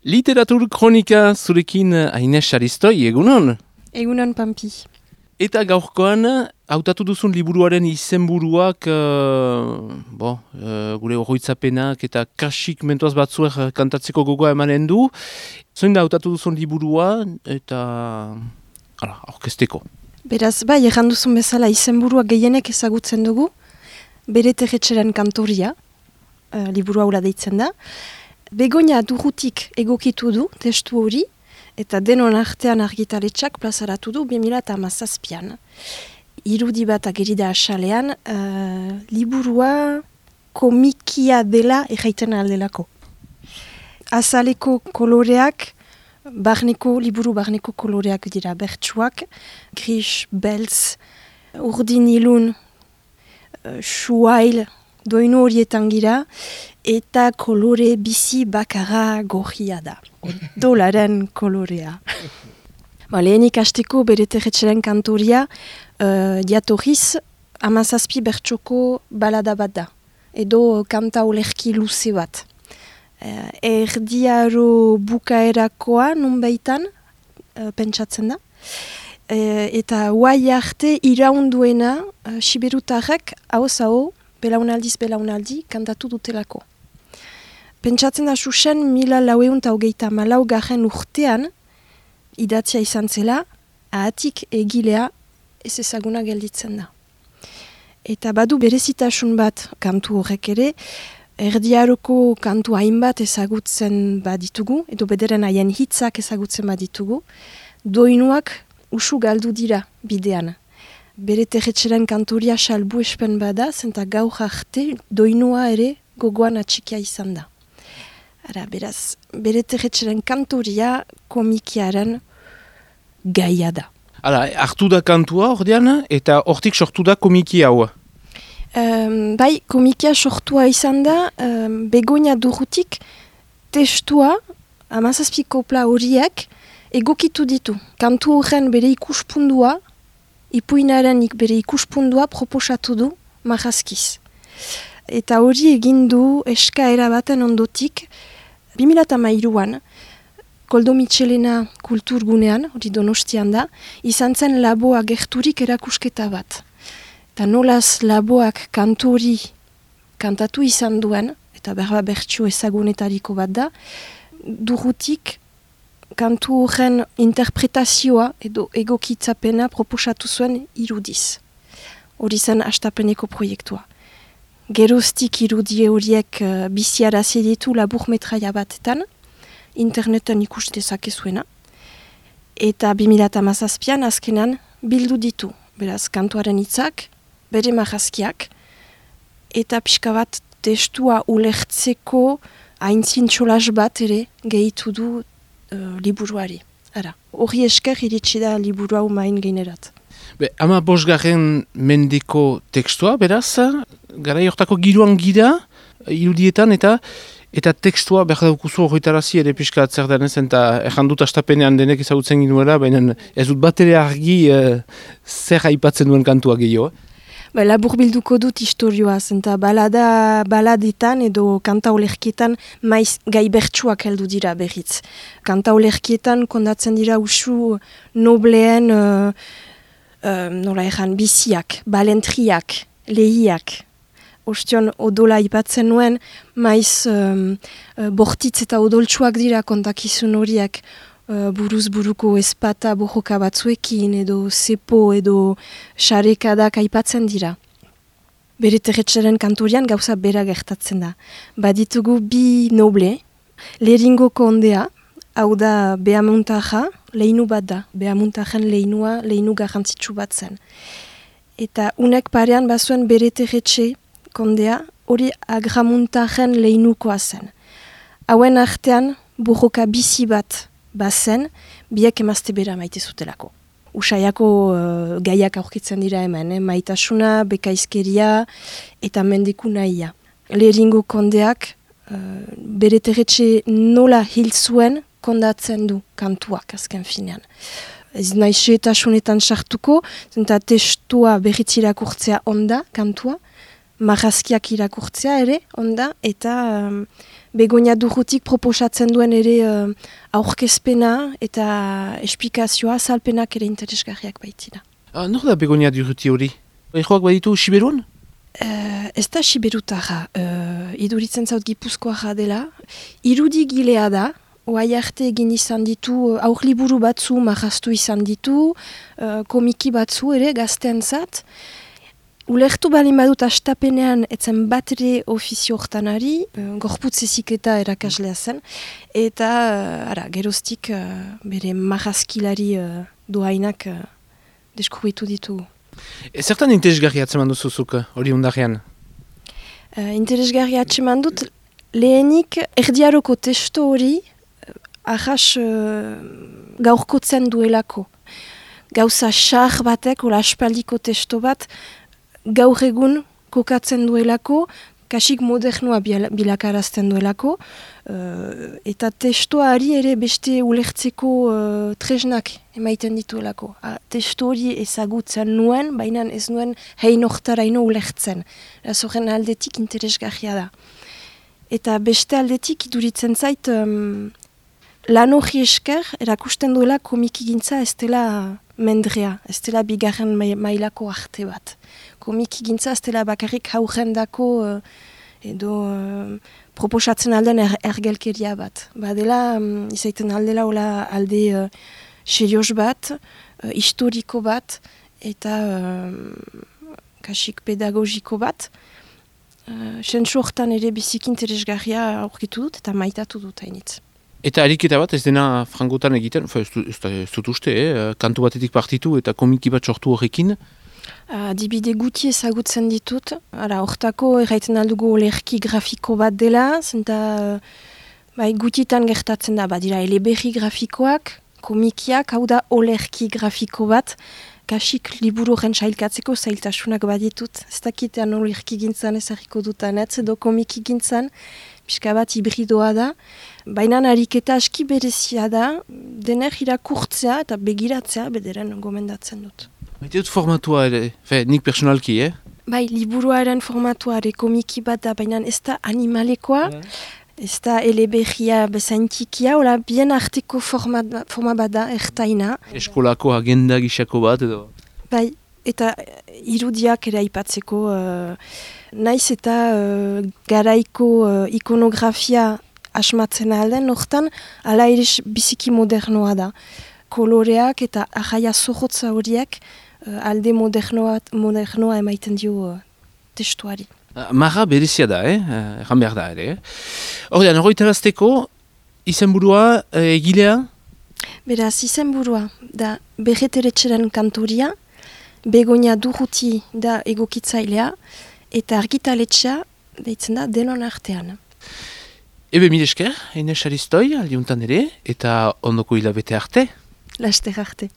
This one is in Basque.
Literatur kronika zurekin Aines Saristoi, egunon? Egunon, Pampi. Eta gaurkoan, hautatu duzun liburuaren izenburuak, uh, bo, uh, gure horroitzapenak eta kasik mentuaz batzuek kantatzeko gogoa emanen du. Zoin da hautatu duzun liburua eta ara, orkesteko. Beraz, bai, erran duzun bezala izenburua gehienek ezagutzen dugu, bere terretxeren kantoria, uh, liburua hura deitzen da. Begonia durutik egokitu du testu hori, eta denon artean argitaletxak plazaratu du 2008an. Irudi bat agerida asalean, uh, liburua komikia dela erraiten aldelako. Azaleko koloreak, barneko, liburu barneko koloreak dira bertsuak, gris, belz, urdin ilun, uh, shuail, doinu horietan gira, eta kolore bizi bakarra gorria da. Dolaren kolorea. ba, lehenik hasteko bere terretxeren kantoria, uh, diatorriz, amazazpi bertxoko balada bat da. Edo kanta olerki luze bat. Uh, erdiaro bukaerakoa nun baitan, uh, pentsatzen da. Uh, eta guai arte iraunduena, uh, siberutarrek, hau zao, belaunaldiz belaunaldi, kantatu dutelako. Pentsatzen da susen mila laueun eta hogeita malau garen urtean, idatzia izan zela, ahatik egilea ez ezaguna gelditzen da. Eta badu berezitasun bat kantu horrek ere, erdiaroko kantu hainbat ezagutzen baditugu, edo bederen haien hitzak ezagutzen baditugu, doinuak usu galdu dira bidean. Bere terretxeren kantoria salbu espen bada, zenta gaur arte doinua ere gogoan atxikia izan da. Ara, beraz, bere terretxeren kantoria komikiaren gaia da. Hala, hartu da kantua ordean eta hortik sortu da komiki hau. Um, bai, komikia sortua izan da, um, begonia durutik testua, amazazpi kopla horiek, egokitu ditu. Kantu horren bere ikuspundua, ipuinaren bere ikuspundua proposatu du marazkiz. Eta hori egin du eskaera baten ondotik, 2008an, Koldo Michelena kulturgunean, hori donostian da, izan zen laboa gerturik erakusketa bat. Eta nolaz laboak kantori kantatu izan duen, eta berba bertxo ezagunetariko bat da, durutik kantu horren interpretazioa edo egokitzapena proposatu zuen irudiz. Hori zen astapeneko proiektua geroztik irudie horiek uh, biziara zeditu labur metraia batetan, interneten ikuste zakezuena. Eta 2008an azkenan bildu ditu, beraz, kantuaren hitzak, bere marazkiak, eta pixka bat testua ulertzeko haintzin txolas bat ere gehitu du uh, liburuari. Ara, hori esker iritsi da liburu hau main generat. Be, ama bosgarren mendeko tekstua, beraz, gara jortako giroan gira, irudietan, eta eta tekstua behar daukuzu horretarazi ere pixka atzer denez, eta errandut astapenean denek ezagutzen ginuela, baina ez dut bat ere argi uh, zer haipatzen duen kantua gehiago. Ba, labur bilduko dut historioa, zenta balada baladetan edo kanta olerkietan maiz gai bertsuak heldu dira berriz. Kanta olerkietan kondatzen dira usu nobleen uh, uh, nola erran biziak, balentriak, lehiak, ostion odola ipatzen nuen, maiz um, bortitz eta odoltsuak dira kontakizun horiek buruz buruko espata bojoka batzuekin edo zepo edo xarekadak aipatzen dira. Bere terretxaren kantorian gauza bera gertatzen da. Baditugu bi noble, leringo kondea, hau da behamuntaja, lehinu bat da, behamuntajen lehinua, lehinu garrantzitsu bat zen. Eta unek parean bazuen bere terretxe kondea hori agramuntaren lehinukoa zen. Hauen artean burroka bizi bat bazen, biak emazte bera maite zutelako. Usaiako uh, gaiak aurkitzen dira hemen, eh? maitasuna, bekaizkeria eta mendiku nahia. Leringo kondeak uh, bere terretxe nola hil zuen kondatzen du kantuak azken finean. Ez nahi xeetasunetan sartuko, zenta testua berritzirako urtzea onda kantua, marrazkiak irakurtzea ere, onda, eta um, Begonia durrutik proposatzen duen ere uh, aurkezpena eta esplikazioa salpenak ere interesgarriak baitira. Ah, nor da Begonia durruti hori? Ejoak baditu Siberuan? Uh, ez da Siberutara, uh, iduritzen zaut gipuzkoa dela. Irudi gilea da, oai arte egin izan ditu, aurliburu batzu marrastu izan ditu, uh, komiki batzu ere gaztean zat. Ulertu bali badut astapenean etzen batre ofizio hortan ari, uh, gorputz eziketa erakaslea zen, eta uh, ara, geroztik uh, bere marrazkilari uh, doainak uh, deskubritu ditugu. E, zertan interesgarri atzeman duzuzuk hori undarrean? Uh, interesgarri atzeman dut, lehenik erdiaroko testo hori ahas uh, gaurkotzen duelako. Gauza xar batek, ola aspaldiko testo bat, gaur egun kokatzen duelako, kasik modernoa bilakarazten duelako, uh, eta testoari ere beste ulertzeko uh, tresnak emaiten dituelako. A, testo hori ezagutzen nuen, baina ez nuen hein ino ulertzen. Zorren aldetik interesgarria da. Eta beste aldetik iduritzen zait, um, lan hori esker, erakusten duela komiki gintza ez dela mendrea, ez dela bigarren mailako arte bat komiki gintza, ez dela bakarrik haugen dako uh, edo uh, proposatzen alden er, ergelkeria bat. Ba dela, um, izaiten aldela hola alde uh, serioz bat, uh, historiko bat, eta uh, kasik pedagogiko bat. Uh, Sentsu hortan ere bizik interesgarria aurkitu dut eta maitatu dut hainitz. Eta ariketa bat ez dena frangotan egiten, ez dut uste, eh? kantu batetik partitu eta komiki bat sortu horrekin, Adibide guti ezagutzen ditut. Hala, hortako erraiten aldugu olerki grafiko bat dela, zenta bai, gutitan gertatzen da, badira eleberri grafikoak, komikiak, hau da olerki grafiko bat, kasik liburu gen sailkatzeko zailtasunak baditut. Ez dakitean olerki gintzan ezarriko dutan, ez edo komiki gintzan, pixka bat hibridoa da. Baina ariketa aski berezia da, dener irakurtzea eta begiratzea bederen gomendatzen dut. Maite dut formatua ere, fe, nik personalki, eh? Bai, liburuaren formatua ere komiki bat da, baina ez da animalekoa, ez da eleberria bezaintikia, hola, bien arteko forma, forma bat da, ertaina. Eskolako agenda gisako bat edo? Bai, eta irudiak ere aipatzeko, uh, naiz eta uh, garaiko uh, ikonografia asmatzen alden, hortan, ala ere biziki modernoa da. Koloreak eta ahaia zohotza horiek, alde modernoa, modernoa emaiten dio uh, testuari. Uh, Marra berezia da, eh? Uh, behar da ere. Horrean, eh? hori terazteko, izenburua egilea? Beraz, izenburua da berreteretxeren kantoria, begonia duruti da egokitzailea, eta argitaletxea deitzen da denon artean. Ebe mil esker, Ines Aristoi, aldiuntan ere, eta ondoko hilabete arte? Laster arte.